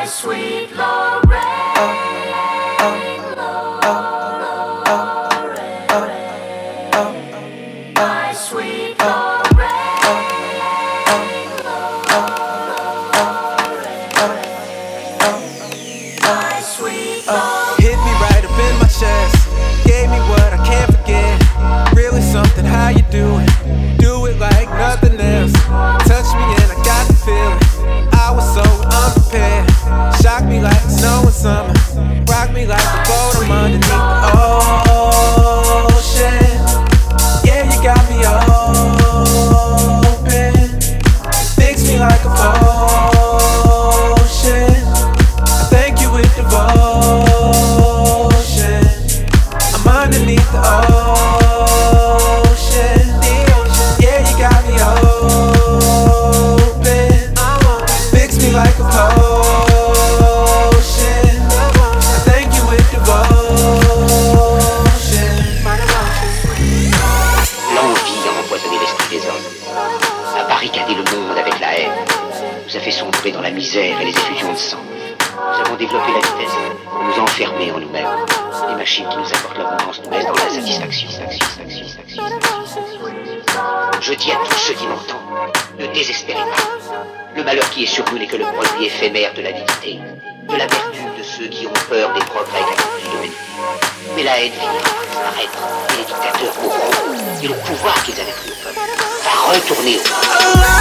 My sweet Lorraine. Lorraine. My sweet Lorraine. My sweet Hit me right up in my chest. Gave me what I can't forget. Really something, how you doing? Shock me like snow in summer. Rock me like nous a fait sombrer dans la misère et les effusions de sang. Nous avons développé la vitesse pour nous enfermer en nous-mêmes. Des machines qui nous apportent l'abondance nous laissent dans la satisfaction. Je dis à tous ceux qui m'entendent, ne désespérez pas. Le malheur qui est sur nous n'est que le produit éphémère de l'avidité, de la vertu de ceux qui ont peur des progrès accomplis de l'ennemi. Mais la haine finira par disparaître, et les dictateurs mourront, et le pouvoir qu'ils avaient pris au peuple va retourner au.